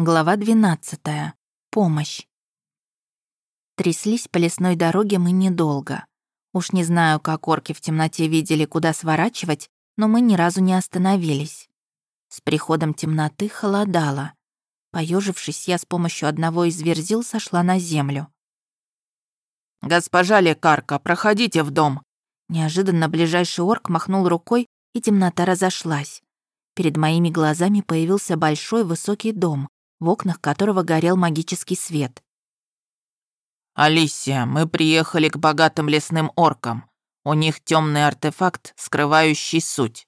Глава 12. Помощь. Тряслись по лесной дороге мы недолго. Уж не знаю, как орки в темноте видели, куда сворачивать, но мы ни разу не остановились. С приходом темноты холодало. Поежившись, я с помощью одного из верзил сошла на землю. «Госпожа лекарка, проходите в дом!» Неожиданно ближайший орк махнул рукой, и темнота разошлась. Перед моими глазами появился большой высокий дом, в окнах которого горел магический свет. «Алисия, мы приехали к богатым лесным оркам. У них темный артефакт, скрывающий суть».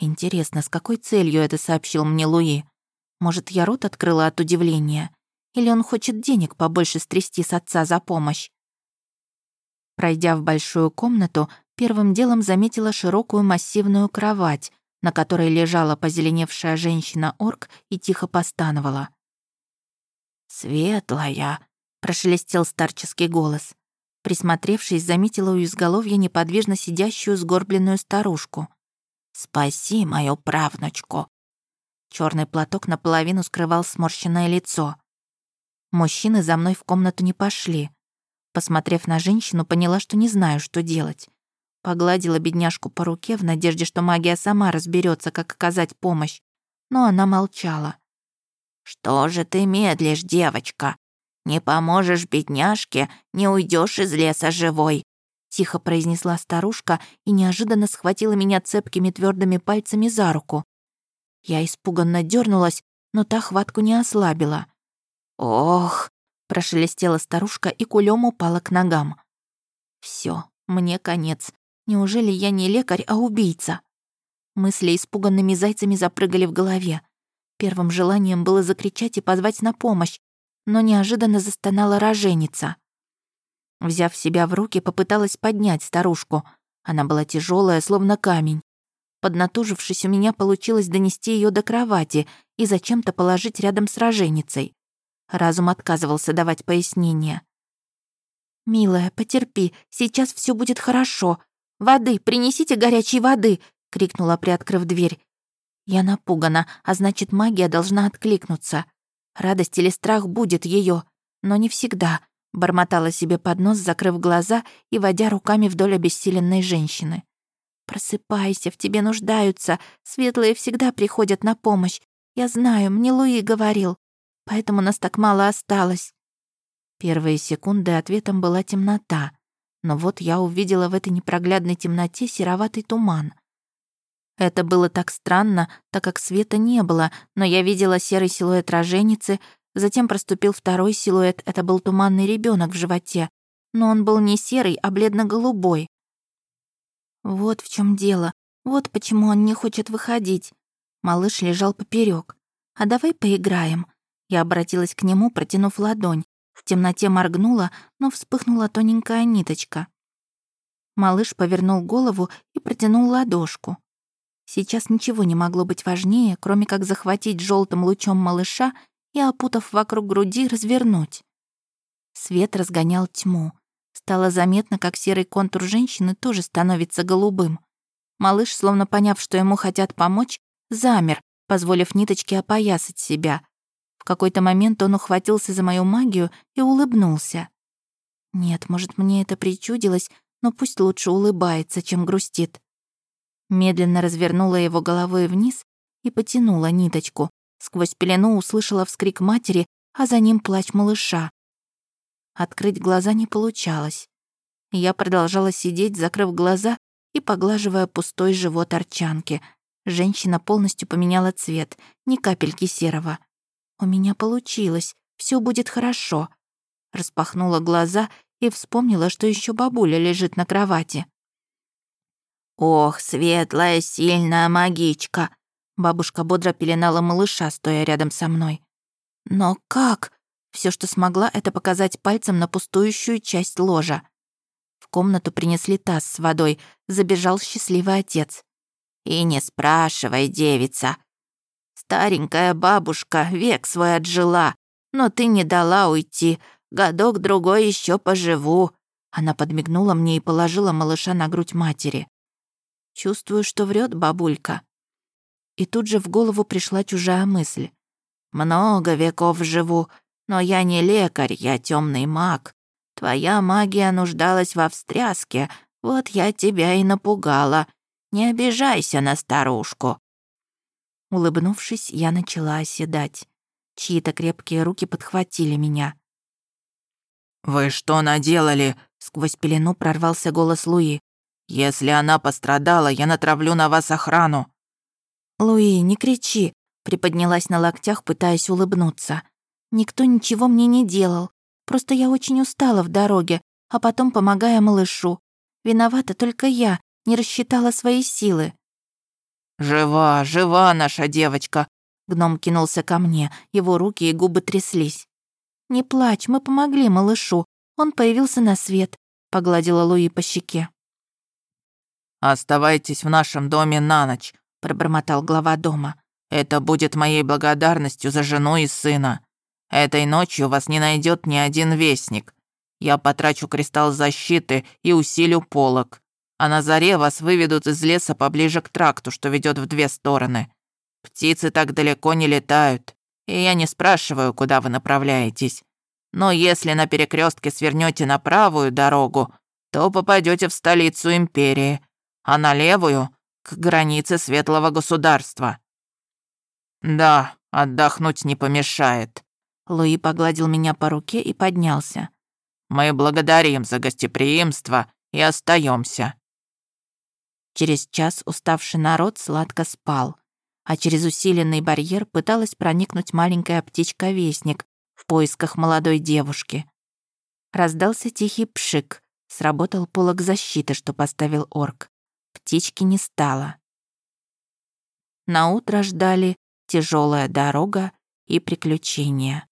Интересно, с какой целью это сообщил мне Луи? Может, я рот открыла от удивления? Или он хочет денег побольше стрясти с отца за помощь? Пройдя в большую комнату, первым делом заметила широкую массивную кровать, на которой лежала позеленевшая женщина-орк и тихо постановала. «Светлая», — прошелестел старческий голос. Присмотревшись, заметила у изголовья неподвижно сидящую сгорбленную старушку. «Спаси мою правнучку!» Черный платок наполовину скрывал сморщенное лицо. Мужчины за мной в комнату не пошли. Посмотрев на женщину, поняла, что не знаю, что делать. Погладила бедняжку по руке в надежде, что магия сама разберется, как оказать помощь. Но она молчала. «Что же ты медлишь, девочка? Не поможешь бедняжке, не уйдешь из леса живой», тихо произнесла старушка и неожиданно схватила меня цепкими твердыми пальцами за руку. Я испуганно дернулась, но та хватку не ослабила. «Ох!» — прошелестела старушка и кулем упала к ногам. Все, мне конец. Неужели я не лекарь, а убийца? Мысли испуганными зайцами запрыгали в голове. Первым желанием было закричать и позвать на помощь, но неожиданно застонала роженица. Взяв себя в руки, попыталась поднять старушку. Она была тяжелая, словно камень. Поднатужившись, у меня получилось донести ее до кровати и зачем-то положить рядом с роженицей. Разум отказывался давать пояснения. «Милая, потерпи, сейчас все будет хорошо», «Воды! Принесите горячей воды!» — крикнула, приоткрыв дверь. Я напугана, а значит, магия должна откликнуться. Радость или страх будет ее, но не всегда, бормотала себе под нос, закрыв глаза и водя руками вдоль обессиленной женщины. «Просыпайся, в тебе нуждаются, светлые всегда приходят на помощь. Я знаю, мне Луи говорил, поэтому нас так мало осталось». Первые секунды ответом была темнота. Но вот я увидела в этой непроглядной темноте сероватый туман. Это было так странно, так как света не было, но я видела серый силуэт роженицы, затем проступил второй силуэт, это был туманный ребенок в животе, но он был не серый, а бледно-голубой. Вот в чем дело, вот почему он не хочет выходить. Малыш лежал поперек. А давай поиграем. Я обратилась к нему, протянув ладонь. В темноте моргнула, но вспыхнула тоненькая ниточка. Малыш повернул голову и протянул ладошку. Сейчас ничего не могло быть важнее, кроме как захватить желтым лучом малыша и, опутав вокруг груди, развернуть. Свет разгонял тьму. Стало заметно, как серый контур женщины тоже становится голубым. Малыш, словно поняв, что ему хотят помочь, замер, позволив ниточке опоясать себя, в какой-то момент он ухватился за мою магию и улыбнулся. Нет, может, мне это причудилось, но пусть лучше улыбается, чем грустит. Медленно развернула его головой вниз и потянула ниточку. Сквозь пелену услышала вскрик матери, а за ним плач малыша. Открыть глаза не получалось. Я продолжала сидеть, закрыв глаза и поглаживая пустой живот арчанки. Женщина полностью поменяла цвет, ни капельки серого. У меня получилось, все будет хорошо. Распахнула глаза и вспомнила, что еще бабуля лежит на кровати. «Ох, светлая, сильная магичка!» Бабушка бодро пеленала малыша, стоя рядом со мной. «Но как?» Все, что смогла, это показать пальцем на пустующую часть ложа. В комнату принесли таз с водой, забежал счастливый отец. «И не спрашивай, девица, Старенькая бабушка век свой отжила, но ты не дала уйти. Годок-другой еще поживу». Она подмигнула мне и положила малыша на грудь матери. Чувствую, что врет бабулька. И тут же в голову пришла чужая мысль. Много веков живу, но я не лекарь, я темный маг. Твоя магия нуждалась во встряске, вот я тебя и напугала. Не обижайся на старушку». Улыбнувшись, я начала оседать. Чьи-то крепкие руки подхватили меня. «Вы что наделали?» — сквозь пелену прорвался голос Луи. «Если она пострадала, я натравлю на вас охрану». «Луи, не кричи!» — приподнялась на локтях, пытаясь улыбнуться. «Никто ничего мне не делал. Просто я очень устала в дороге, а потом помогая малышу. Виновата только я, не рассчитала свои силы». «Жива, жива наша девочка!» Гном кинулся ко мне, его руки и губы тряслись. «Не плачь, мы помогли малышу. Он появился на свет», — погладила Луи по щеке. «Оставайтесь в нашем доме на ночь», — пробормотал глава дома. «Это будет моей благодарностью за жену и сына. Этой ночью вас не найдет ни один вестник. Я потрачу кристалл защиты и усилю полог. А на заре вас выведут из леса поближе к тракту, что ведет в две стороны. Птицы так далеко не летают и я не спрашиваю, куда вы направляетесь. Но если на перекрестке свернете на правую дорогу, то попадете в столицу империи, а на левую — к границе светлого государства. Да, отдохнуть не помешает. Луи погладил меня по руке и поднялся. Мы благодарим за гостеприимство и остаемся. Через час уставший народ сладко спал а через усиленный барьер пыталась проникнуть маленькая птичка-вестник в поисках молодой девушки. Раздался тихий пшик, сработал полог защиты, что поставил орк. Птички не стало. На утро ждали тяжелая дорога и приключения.